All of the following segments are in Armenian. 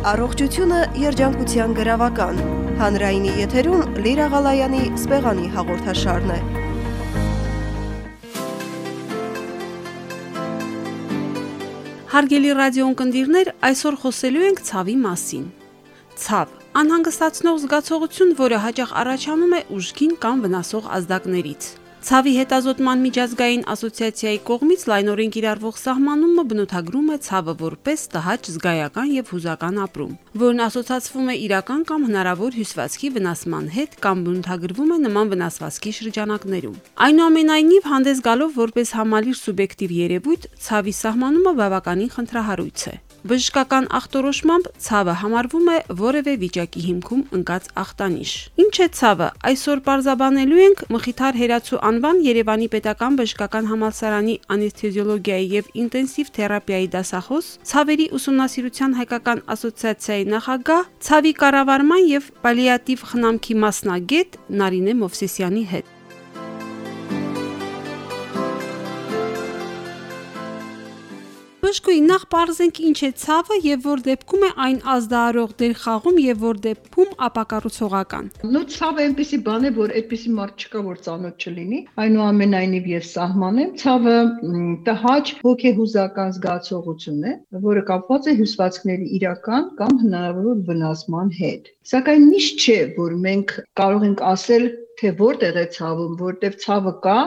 Առողջությունը երջանկության գրավական։ Հանրայինի եթերում Լիրա Ղալայանի սպեղանի հաղորդաշարն է։ Հարգելի ռադիոընկերներ, այսօր խոսելու ենք ցավի մասին։ Ցավ անհանգստացնող զգացողություն, որը հաճախ առաջանում է ուժգին կամ վնասող ազդակներից։ Ցավի հետազոտման միջազգային ասոցիացիայի կողմից լայնորեն կիրառվող սահմանումը բնութագրում է ցավը որպես տհաճ զգայական եւ հուզական ապրում, որն ասոցացվում է իրական կամ հնարավոր հյուսվածքի վնասման հետ կամ բնութագրվում է նման վնասվածքի շրջանակներում։ Այնուամենայնիվ, հանդես գալով որպես համալիր սուբյեկտիվ երևույթ, ցավի սահմանումը բավականին խնդրահարույց է։ Բժշկական ախտորոշմամբ ցավը համարվում է որևէ վիճակի հիմքում ընկած ախտանիշ։ Ինչ է ցավը։ Այսօր parzabanելու ենք Մխիթար Հերացու անվան Երևանի Պետական Բժշկական Համալսարանի անեսթեզիոլոգիայի եւ ինտենսիվ թերապիայի դասախոս, ցավերի ուսումնասիրության հայկական ասոցիացիայի նախագահ, ցավի կառավարման եւ պալիատիվ խնամքի մասնագետ Նարինե Մովսեսյանի հետ։ Բժշկուի նախ բարձենք ինչ է ցավը եւ որ դեպքում է այն ազդարող դեր խաղում եւ որ դեպքում ապակառուցողական։ Նո ցավը այնպեսի բան է, որ այդպեսի մարդ չկա, որ ծանոթ չլինի։ Այնուամենայնիվ ես սահմանեմ, ցավը տհաճ հոգեհուզական զգացողություն է, որը կապված է հյուսվածքների իրական կամ հնարավոր վնասման հետ։ Սակայն միշտ չէ, որ մենք կարող ենք ասել, թե որտեղ է ցավում, որտեղ ցավը կա,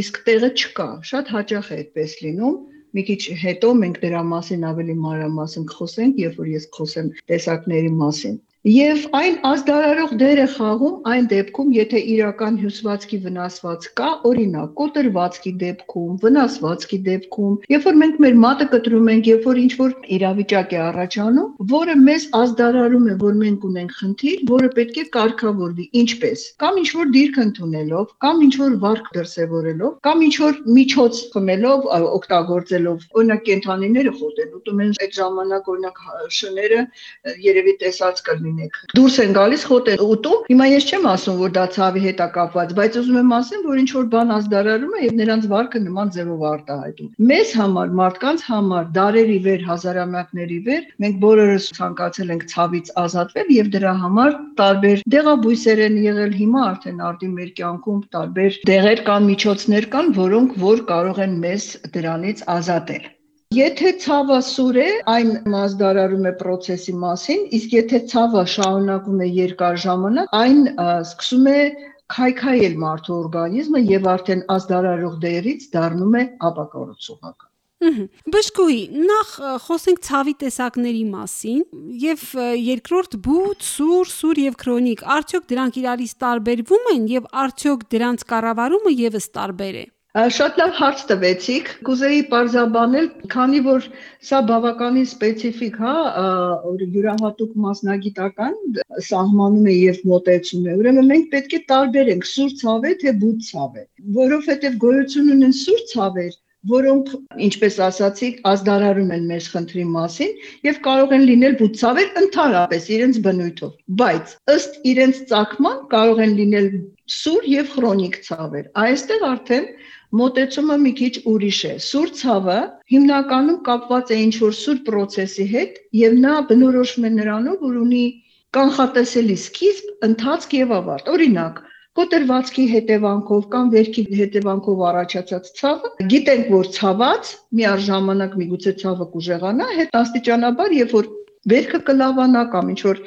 իսկ տեղը չկա։ Շատ հաճախ է այդպես լինում Մի քիչ հետո մենք դրա մասին ավելի մանրամասն կխոսենք, երբ որ ես կխոսեմ տեսակների մասին։ Եվ այն ազդարարող դեր է խաղում այն դեպքում, եթե իրական հյուսվածքի վնասված կա, օրինակ, կոտրվածքի դեպքում, վնասվածքի դեպքում, երբ որ մենք մեր մատը կտրում ենք, երբ որ ինչ-որ իրավիճակ է առաջանում, որը մեզ ազդարարում է, որ մենք ունենք խնդիր, որը պետք է կարգավորվի, ինչպես, կամ ինչ-որ դիրք ընդունելով, կամ ինչ-որ վարք դրսևորելով, կամ ինչ-որ միջոց խմելով, օգտագործելով, օրինակ կենթանիները խոտեն, ուտում են այդ ժամանակ օրինակ շները երևի տեսած կլինի ունենք։ Դուրս են գալիս խոտեր ուտում։ Հիմա ես չեմ ասում, որ դա ցավի հետ է կապված, բայց ուզում եմ ասեմ, որ ինչ որ բան ազդարարում է եւ նրանց վարկը նման ձևով արտահայտում։ Մեզ համար, մարդկանց համար դարերի վեր, հազարամյակների վեր մենք բոլորս ցանկացել ենք ցավից ազատվել եւ դրա համար տարբեր դեղաբույսեր են եղել հիմա արդեն արդի մեր կյանքում տարբեր դեղեր կան, միջոցներ կան, որոնք որ կարող են մեզ դրանից ազատել։ Եթե ցավը սուր է, այն մազդարարում է process-ի մասին, իսկ եթե ցավը շարունակում է երկար ժամանակ, այն սկսում է քայքայել մարդու օրգանիզմը եւ արդեն ազդարարող դերից դառնում է ապակառուցողական։ Բժշկուհի, նախ խոսենք ցավի տեսակների մասին եւ երկրորդ բութ, սուր, սուր եւ քրոնիկ։ Արդյոք դրանք իրարից տարբերվում են եւ արդյոք դրանց կառավարումը եւս տարբեր է։ Շատ լավ հարց տվեցիք։ Կուզեի parzabanել, քանի որ սա բավականին սպეციფიկ, հա, յուրահատուկ մասնագիտական սահմանում է եւ մոտեցում է։ Ուրեմն մենք պետք է տարբերենք սուր ցավը թե բուտ ցավը, որովհետեւ գոյություն ունեն սուր ցավեր, որոնք ինչպես ասացի ազդարարում են մեր խնդրի մասին եւ կարող են լինել բուցավեր ընդհանրապես իրենց բնույթով բայց ըստ իրենց ցակման կարող են լինել սուր եւ քրոնիկ ցավեր։ Այստեղ արդեն մոտեցումը մի քիչ ուրիշ է։ Սուր ցավը հիմնականում կապված է ինչ-որ սուր process-ի հետ եւ նա բնորոշվում է նրանով, որ ունի կանխատեսելի սկիզբ, ընթացք եւ ավարտ։ Օրինակ, կոտրվածքի հետևանքով կամ վերքի հետևանքով առաջացած ցավը գիտենք որ ցաված միաժամանակ միգուցե ցավը կուժեղանա հետ աստիճանաբար երբ որ վերքը կլավանա կամ ինչ որ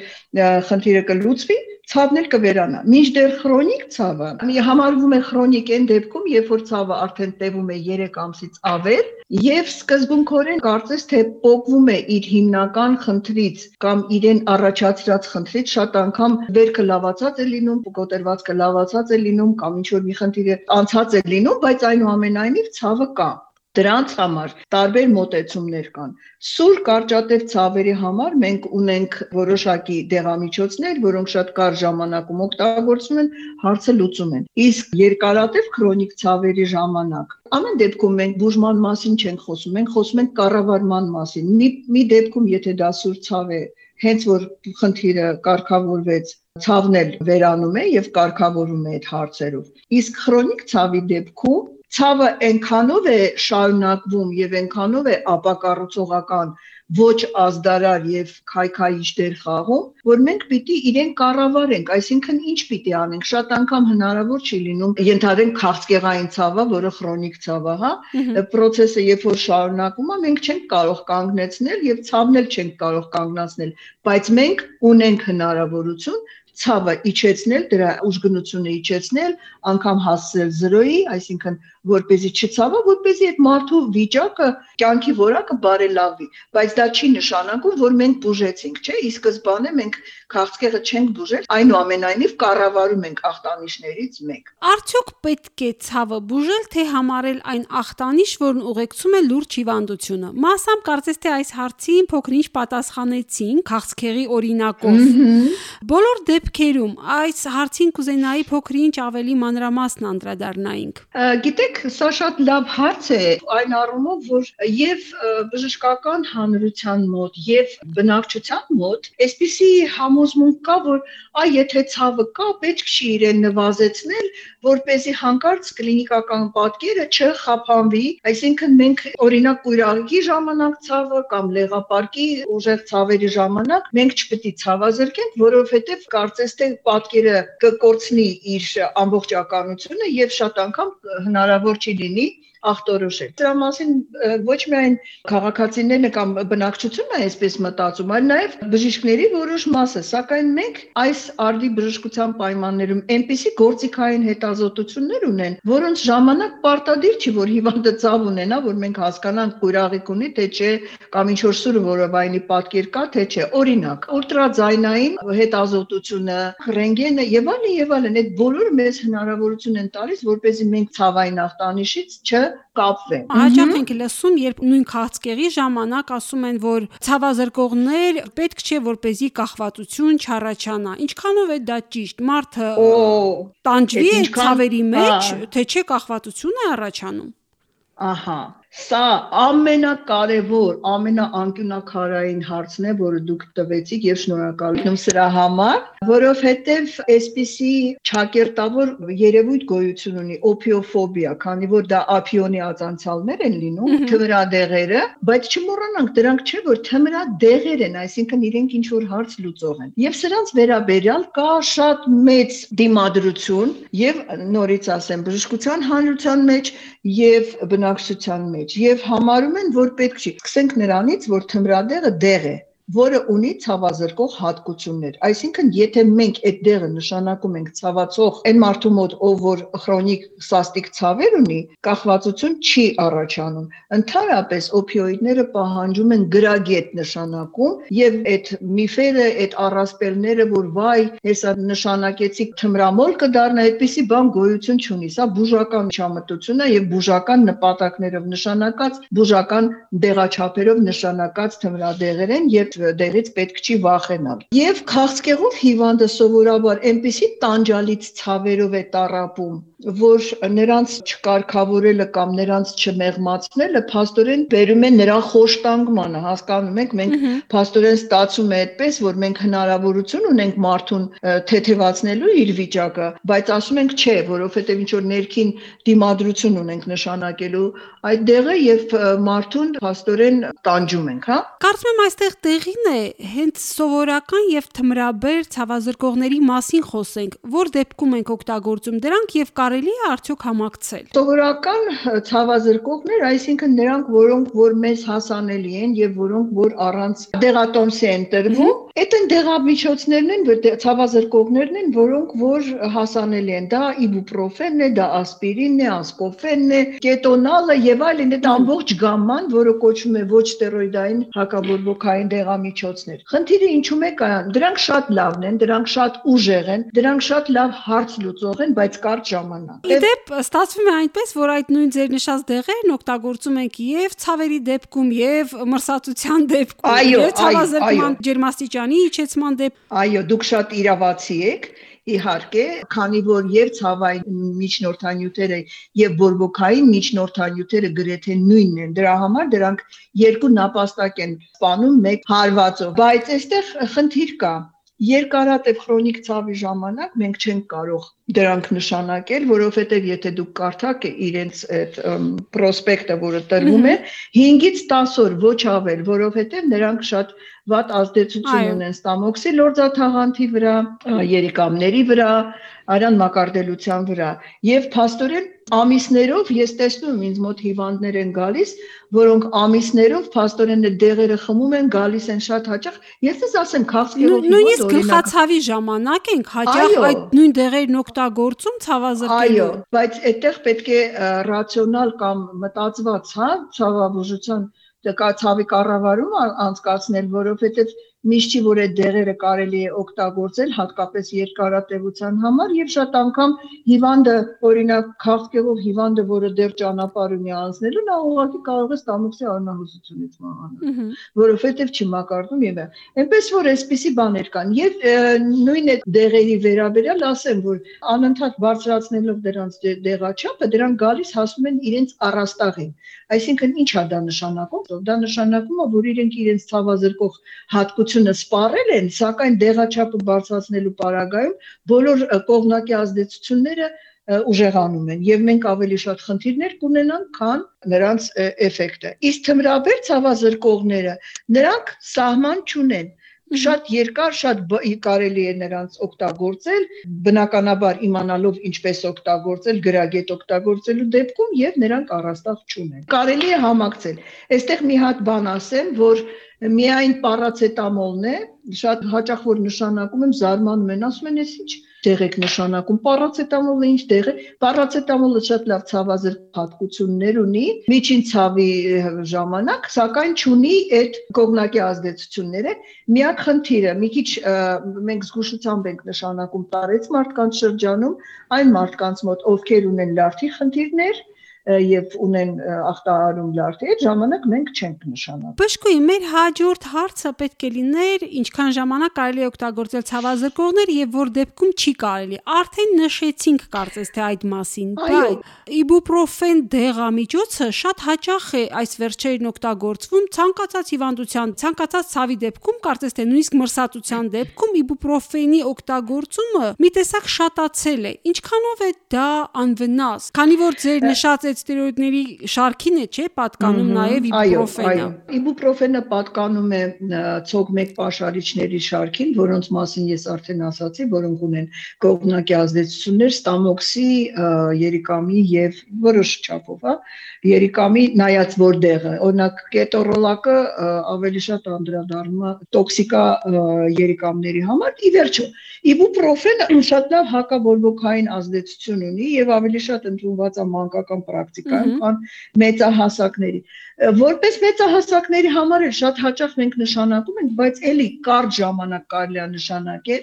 խնդիրը կլուծվի ցավն էլ կվերանա։ Մինչդեռ քրոնիկ ցավը համարվում է քրոնիկ այն դեպքում, երբ որ ցավը արդեն տևում է 3 ամսից ավել եւ սկզբունքորեն կարծես թե փոկվում է իր հիմնական խնդրից կամ իրեն առաջացրած խնդրից շատ անգամ վերքը լավացած է լինում, կոտրվածքը լավացած է լինում կամ ինչ որ մի խնդիր է անցած է լինում, բայց այնուամենայնիվ ցավը կա։ Դրանց համար տարբեր մոտեցումներ կան։ Սուր կարճատև ցավերի համար մենք ունենք որոշակի դեղամիջոցներ, որոնք շատ կարճ ժամանակում օգտագործվում են, հարցը լուծում են։ Իսկ երկարատև քրոնիկ ցավերի ժամանակ ամեն դեպքում մենք բուժման մասին չենք խոսում, մենք խոսում ենք կառավարման մասին։ Մի մի դեպքում, եթե դա սուր ցավ է, հենց որ խնդիրը կարգավորվեց ցավն էլ վերանում է եւ կարգավորում է այդ հարցերով։ Իսկ քրոնիկ ցավի դեպքում ցավը այնքանով է շարունակվում եւ այնքանով է ապակառուցողական, ոչ ազդարար եւ քայքայիչ դեր խաղում, որ մենք պիտի իրեն կառավարենք, այսինքն ինչ պիտի անենք։ Շատ անգամ հնարավոր չի լինում ենթադրենք քաղցկեղային ցավը, որը քրոնիկ ցավ է, հա, process-ը երբ որ շարունակում է, մենք չենք կարող կանգնեցնել եւ ցավն էլ չենք կարող կանգնացնել, բայց մենք ունենք հնարավորություն ցավը իջեցնել, դրա ուժգնությունը իջեցնել, անգամ հասցնել 0-ի, այսինքն որպեսի չցավա, որպեսի այդ մարդու վիճակը, կյանքի որակը բարելավի, բայց դա չի նշանակում, որ մենք բուժեցինք, չէ՞։ Ի սկզբանե մենք քաղցկեղը չենք բուժել, այնուամենայնիվ կառավարում ենք ախտանիշներից մեկ։ Արդյոք պետք է ցավը բուժել, թե համարել այն ախտանիշ, որն ուղեկցում է լուրջ հիվանդությունը։ Մասամբ կարծես թե այս հարցին փոքրինչ պատասխանեցին քաղցկեղի օրինակով։ Բոլոր դեպքերում այս հարցին կուզենայի փոքրինչ ավելի մանրամասն անդրադառնայինք։ Գիտեք, սա շատ լավ հարց է այն առումով, որ եւ բժշկական հանրության մոտ եւ բնակչության մոտ այսպիսի համոզմունք կա, որ այ եթե ցավը կա, պետք չի իրեն նվազեցնել, որ เป զի հանկարծ կլինիկական պատկերը չխափանվի, այսինքն մենք օրինակ կույրակի ժամանակ ցավը կամ լեղապարկի ուժեղ ցավերի ժամանակ մենք չպետք է ցավազրկենք, որովհետեւ կարծես թե պատկերը կկորցնի իր ամբողջականությունը եւ շատ անգամ հնարավոր չի լինի ախտորոշել։ Դրա մասին ոչ միայն քաղաքացիներն կամ բնակչությունն է այսպես մտածում, այլ նաև բժիշկների որոշ մասը, սակայն մենք այս արդի բժշկության պայմաններում այնպիսի գործիքային հետազոտություններ ունեն, որոնց ժամանակ պարտադիր չի, որ հիվանդը ցավ ունենա, որ մենք հասկանանք կույրաղիկ ունի, թե չէ, կամ ինչ որ սուրը որովայնի պատկեր կա, թե չէ։ Օրինակ, ուլտրաձայնային հետազոտությունը, ռենտգենը եւ այլն եւ այլն, այդ բոլորը մեզ հնարավորություն են տալիս, որպեսզի մենք ցավային ախտանիշից չ կապվեն։ Հաճախ ենք լսում, երբ նույն քաղցկեղի ժամանակ ասում են, որ ցավազրկողներ պետք չէ որպեսի կախվածություն չառաջանա։ Ինչքանով է դա ճիշտ։ Մարդը տանջվի ցավերի մեջ, թե չէ կախվածություն է առաջանում։ Ահա Սա ամենակարևոր, ամենաանկյունակարային հարցն է, որը դուք տվեցիք եւ շնորհակալ եմ սրա համար, որովհետեւ այսպիսի ճակերտավոր երևույթ գոյություն ունի օպիոֆոբիա, քանի որ դա ափիոնի ածանցալներ են լինում, թմրադեղերը, բայց չմոռանանք դրանք չէ որ թմրադեղեր են, այսինքն իրենք ինչ որ հարց լուծող են։ Եվ սրանց վերաբերյալ կա շատ մեծ դիմադրություն եւ նորից ասեմ, բժշկության հանրության մեջ եւ բնակչության մեջ մեջ եւ համարում են, որ պետք չի։ Սկսենք նրանից, որ թմրադեղը դեղ է որը ունի ցավազրկող հատկություններ։ Այսինքն, եթե մենք այդ դեղը նշանակում ենք ցավացող այն մարդու մոտ, ով որ քրոնիկ սաստիկ ցավեր ունի, կախվածություն չի առաջանում։ Ընդհանրապես օպիոիդները պահանջում են գրագետ նշանակում եւ այդ միֆերը, այդ առասպելները, որ վայ, հեսա նշանակեցի թմրամոլ կդառնա, այդպիսի բան գոյություն չունի։ Սա բուժական չամտություն է եւ բուժական նպատակներով նշանակած, բուժական դեղաչափերով նշանակած թմրադեղեր են եւ դերից պետք չի վախենալ։ Եվ քաղցկեղով հիվանդը սովորաբար այնպիսի տանջալից ցավերով է տարապում, որ նրանց չկարգավորելը կամ նրանց չմեղմացնելը փաստորեն բերում է նրա խոշտանգմանը, հասկանում եք, մենք փաստորեն ստացում է այդպես, որ մենք հնարավորություն ունենք մարդուն թեթևացնելու իր վիճակը, բայց ասում ենք չէ, որովհետև ինչ որ ներքին դիմադրություն ունենք նշանակելու այդ դեղը եւ մարդուն փաստորեն տանջում ենք, հա։ Կարծում եմ այստեղ տեղին է հենց սովորական եւ թմրաբեր ցավազրկողների մասին խոսենք, որ դեպքում ենք օգտագործում դրանք եւ կարելի է արդյոք համակցել։ Սովորական ցավազրկողներ, այսինքն նրանք, որոնք որ մեզ հասանելի են եւ որոնք որ առանց դեղատոմսի են տրվում, այդ են դեղամիջոցներն են, որ ցավազրկողներն են, որոնք որ հասանելի են։ Դա իբուպրոֆենն է, դա ասպիրինն է, ասկոֆենն է, կետոնալը եւ այլն, այդ ամբողջ գամման, որը կոչվում է ոչ ստերոիդային հակաբորբոքային դեղամիջոցներ։ Խնդիրը ինչու է կայանում։ Դրանք շատ լավն են, դրանք շատ ուժեղ են, դրանք շատ լավ հարց լուծող են, բայց կարճ ժամանակ Իդեպ ստացվում է այնպես, որ այդ նույն ձեր նշած դեղերն օգտագործում ենք եւ ցավերի դեպքում եւ մրսածության դեպքում, եւ ցավազրկման ջերմաստիճանի իջեցման դեպքում։ Այո, դուք շատ իրավացի եք իհարկե, քանի որ եւ ցավային միջնորդանյութերը եւ բորբոքային միջնորդանյութերը գրեթե նույնն են։ Դրա համար դրանք երկու նապաստակ են սպանում մեկ հարվածով։ Բայց այստեղ խնդիր կա Երկարատև քրոնիկ ցավի ժամանակ մենք չենք կարող դրանք նշանակել, որովհետև եթե դուք կարդաք իրենց այդ պրոսպեկտը, որը տրվում է, 5-ից 10 օր ոչ ավել, որովհետև նրանք շատ վատ ազդեցություն ունեն ստամոքսի լորձաթաղանթի վրա, երիկամների վրա, արյան մակարդելության վրա եւ փաստորեն ամիսներով ես տեսնում ինձ մոտ հիվանդներ են գալիս, որոնք ամիսներով փաստորեն դեղերը խմում են, գալիս են շատ հաճախ։ Ես ես ասեմ քաղցկեղով նույնիսկ գլխացավի ժամանակ ենք հաճախ այդ նույն դեղերն օգտագործում ցավազրկելու։ Այո, բայց այդտեղ պետք է ռացիոնալ կամ մտածված, հա, ցավաբուժության ցավի կառավարում անցկացնել, որովհետև միշտ չի որ այդ դեղերը կարելի է օգտագործել հատկապես երկարատևության համար եւ շատ անգամ հիվանդը օրինակ քաղցկեղով հիվանդը որը դեռ ճանապարհ ունի անցնելու նա ուղղակի կարող է ստամոքսի առնահոսությունից մահանալ որովհետեւ չմակարդում եւ այնպես որ այսպիսի բաներ կան եւ նույն այդ դեղերի վերաբերյալ ասեմ որ անընդհատ բարձրացնելով դրանց դեղաչափը դրանք գալիս հասնում են իրենց առաստաղին այսինքն ի՞նչ է դա նշանակում դա նշանակում է որ իրենք իրենց ցավազրկող հատկություն հաջողությունը սպառել են, սակայն դեղաչափը բարձրացնելու պարագայում բոլոր կողմնակի ազդեցությունները ուժեղանում են եւ մենք ավելի շատ խնդիրներ կունենանք, քան նրանց էֆեկտը։ Իսկ թմրաբեր ցավազրկողները նրանք սահման չունեն շատ երկար, շատ կարելի է նրանց օգտագործել, բնականաբար իմանալով ինչպես օգտագործել, գրագետ օգտագործելու դեպքում եւ նրանք առաստաղ չունեն։ Կարելի է համակցել։ Այստեղ մի հատ բան ասեմ, որ միայն պարացետամոլն է, շատ հաճախ որ նշանակում եմ զարմանում են, ասում են, «Էս ինչ դեղ եք նշանակում, պարացետամոլը ինչ դեղ է»։ Պարացետամոլը շատ լավ ցավազրկատկություններ ունի միջին ցավի ժամանակ, սակայն չունի այդ կողմնակի ազդեցությունները։ Միակ խնդիրը, մի քիչ մենք զգուշությամբ ենք նշանակում տարեց մարդկանց շրջանում, այն մարդկանց մոտ, ովքեր ունեն լարթի խնդիրներ, եւ ունեն ախտահարում լարդի, այդ ժամանակ մենք չենք նշանակում։ Բժշկուի, մեր հաջորդ հարցը պետք է լիներ, ինչքան ժամանակ կարելի է օգտագործել ցավազրկողներ եւ որ դեպքում չի կարելի։ Արդեն նշեցինք կարծես թե այդ մասին, բայց իբուպրոֆեն դեղամիջոցը շատ հաճախ է այս վերջերին օգտագործվում ցանկացած հիվանդության, ցանկացած ցավի դեպքում, կարծես թե նույնիսկ մրսածության դեպքում իբուպրոֆենի օգտագործումը մի տեսակ շատացել է։ Ինչքանով է դա անվնաս, քանի որ ձեր նշած այդ ստերոիդների շարքին է, չէ, պատկանում նաև իբուպրոֆենը։ Այո, այո։ Իբուպրոֆենը պատկանում է ցոգ 1 pašարիչների շարքին, որոնց մասին ես արդեն ասացի, որոնք ունեն կողմնակի ազդեցություններ ստամոքսի, երիկամի եւ որոշ չափով, հա, երիկամի նայած որտեղը։ Օրինակ կետորոլակը ավելի շատ անդրադառնում է տոքսիկա երիկամների համար։ Ի վերջո, իբուպրոֆենը շատ լավ հակաբորբոքային ազդեցություն ունի եւ ավելի շատ ընդունված է մանկական պրակտիկայում, քան մեծահասակների։ Որպես մեծահասակների համար էլ շատ հաճախ մենք նշանակում ենք, բայց էլի կարճ ժամանակ կարելի է նշանակել,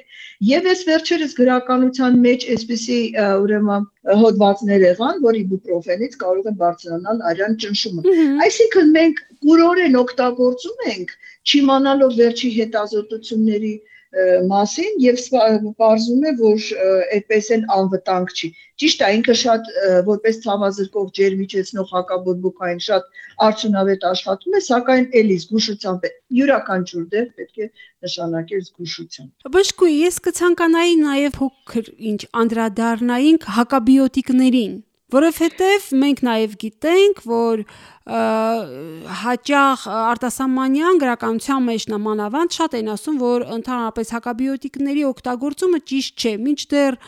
եւ այս վերջերս գրականության մեջ այսպիսի ուրեմն հոդվածներ եղան, որ իբուպրոֆենից կարող է բարձրանալ արյան ճնշումը։ Այսինքն մենք կուրորեն օգտագործում ենք, չիմանալով վերջի հետազոտությունների մասին եւ պարզում է որ այդպես էլ անվտանգ չի ճիշտ է ինքը շատ որպես ցավազրկող ջերմիջեցնող հակաբորբոքային շատ արդյունավետ աշխատում է սակայն էլի զգուշությամբ յուրաքանչյուր դեր պետք է նշանակել զգուշություն բժշկուի ես կցանկանայի նաեւ փոքր ինչ անդրադառնայինք հակաբիոտիկներին որովհետև մենք նաև գիտենք, որ հաճախ արտասահմանյան գրականության մեջ նամանավանդ շատ են ասում, որ ընդհանրապես հակաբիոտիկների օգտագործումը ճիշտ չէ, մինչդեռ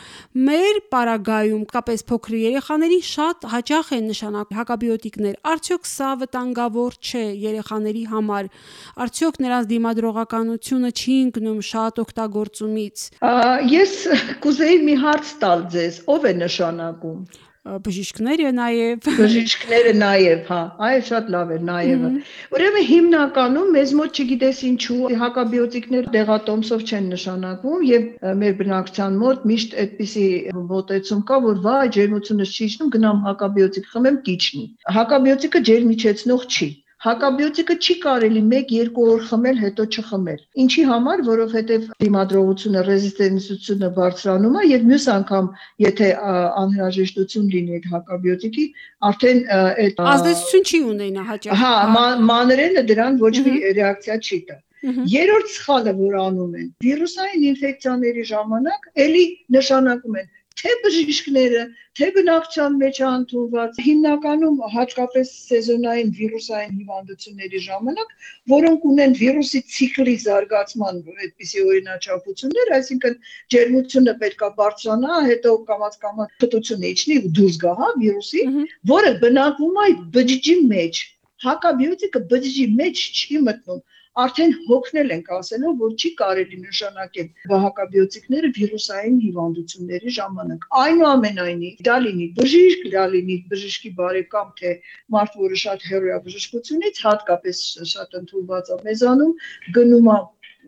մեր պարագայում, կապես փոքր երեխաների շատ հաճախ են նշանակում հակաբիոտիկներ։ Արդյոք սա վտանգավոր չէ երեխաների համար։ Արդյոք նրանց դիմադրողականությունը չի ընկնում շատ օգտագործումից։ Ես կուզեի մի հարց տալ ձեզ, ով է նշանակում բժիշկները նաև բժիշկները նաև, հա, այ շատ լավ է նաև։ Ուրեմն հիմնականում մեզ մոտ չգիտես ինչու հակաբիոտիկներ դեղատոմսով չեն նշանակվում եւ մեր բնակչության մոտ միշտ այդպիսի մոտեցում կա, որ վայ ջերմությունը չի իջնում, գնամ հակաբիոտիկ խմեմ, կիջնի։ Հակաբիոտիկը ջերմիջեցնող չի Հակաբիոտիկը չի կարելի 1-2 օր խմել, հետո չխմել։ Ինչի համար, որովհետև դիմադրողությունը, ռեզիստենտությունը բարձրանում է եւ մյուս անգամ, եթե անհրաժեշտություն լինի այդ հակաբիոտիկի, արդեն այդ ազդեցություն չի ունենա հաճախ։ Հա, մանրենը դրան ոչ մի ռեակցիա չի տա։ Երրորդ սխալը, որ անում են, վիրուսային ինֆեկցիաների ժամանակ էլի նշանակում են թե բժիշկները, թե բնակչության մեջ ընդունված հիմնականում հատկապես սեզոնային վիրուսային հիվանդությունների ժամանակ, որոնք ունեն վիրուսի ցիկլի զարգացման այդպիսի օրինաչափություններ, այսինքն ջերմությունը պետքա բարձրանա, հետո կամած-կամած փտությունը իջնի ու դուրս գա, հա, վիրուսի, որը բնակվում է այդ բջջի մեջ հակաբիոտիկը բջջի մեջ չի մտնում արդեն հոգնել ենք ասելով, որ չի կարելի նշանակել վահակաբիոտիկները վիրուսային հիվանդությունների ժամանակ։ Այնուամենայնիվ, դա լինի բժիշկ, դա լինի բժշկի բարեկամ, թե մարդ, որը շատ հեռու է բժշկությունից, հատկապես շատ ընդունված է մեզանում, գնում է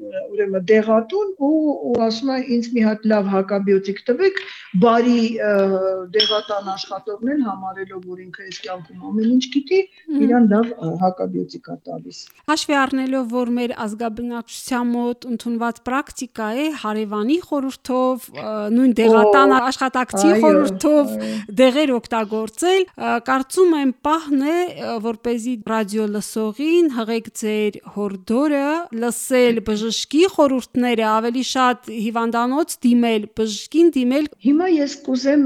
ուրեմն դեղատուն ու ու ասում է ինձ մի հատ լավ հակաբիոտիկ տվեք, բարի դեղատան աշխատողն համարելով որ ինքը այս կյանքում ամեն ինչ գիտի, իրան լավ հակաբիոտիկ է տալիս։ Հաշվի առնելով, որ մեր ազգաբնակչության մոտ ընդունված պրակտիկա է հարևանի խորհրդով, նույն դեղատան աշխատակցի խորհրդով դեղեր օգտագործել, կարծում եմ պահն է, որ เป զի ռադիո լսողին հղեք ձեր հորդորը լսել բժշկ բժշկի խորհուրդները ավելի շատ հիվանդանոց դիմել, բժշկին դիմել։ Հիմա ես կուզեմ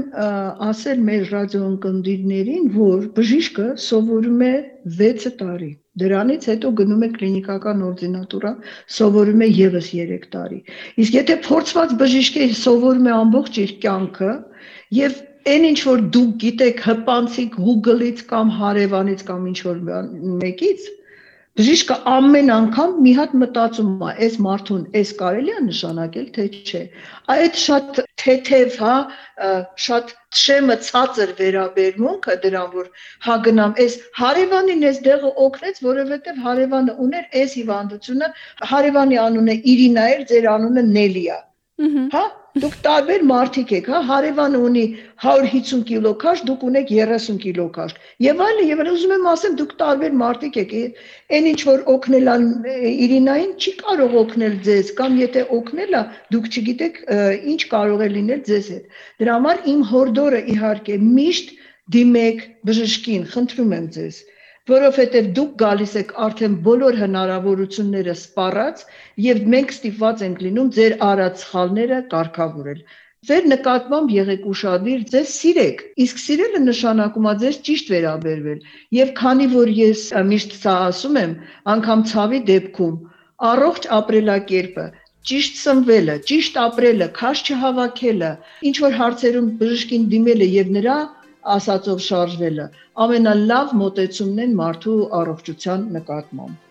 ասել մեր ռադիոընկերներին, որ բժիշկը սովորում է 6 տարի։ Դրանից հետո գնում է կլինիկական օրդինատուրա, սովորում է եւս 3 տարի։ Իսկ եթե փորձված բժիշկ է, սովորում է ամբողջ իր կյանքը եւ այն ինչ որ դուք գիտեք հպանցիկ Google-ից կամ հարևանից կամ ինչ որ մեկից, Բժիշկը ամեն անգամ մի հատ մտածում է, այս մարդուն այս կարելի է նշանակել, թե չէ։ Այդ շատ թեթև, հա, շատ շեմը ցածր վերաբերմունքը դրան, որ հա գնամ, այս հարևանին այս դեղը օգնեց, որովհետև հարևանը ուներ այս հիվանդությունը, հարևանի անունը Իրինա էր, ձեր անունը Նելիա։ Հա, դուք տարբեր մարդիկ եք, հա, հարևանը ունի 150 կիլո քաշ, դուք ունեք 30 կիլո քաշ։ Եվ այլն, եւ ուզում եմ ասեմ, դուք տարբեր մարդիկ եք, այն ինչ որ օգնել ան Իրինային չի կարող օգնել ձեզ, կամ եթե օգնել է, դուք չգիտեք ինչ կարող է լինել ձեզ հետ։ Դրա համար իմ հորդորը իհարկե միշտ դիմեք բժշկին, խնդրում եմ ձեզ որովհետև դուք գալիս եք արդեն բոլոր հնարավորությունները սպառած եւ մենք ստիպված ենք լինում ձեր արած սխալները կարգավորել։ Ձեր նկատմամբ եղեք ուշադիր, ձեզ սիրեք։ Իսկ սիրելը նշանակում է ձեզ ճիշտ վերաբերվել։ Եվ քանի որ ես միշտ սա ասում եմ, անգամ ցավի դեպքում առողջ ապրելակերպը ճիշտ սնվելը, ճիշտ ապրելը, քաշ չհավաքելը, ինչ որ հարցերում բժշկին դիմելը եւ նրա ասածով շարժվելը ամենալավ մոտեցումն են մարդու առողջության նկատմամբ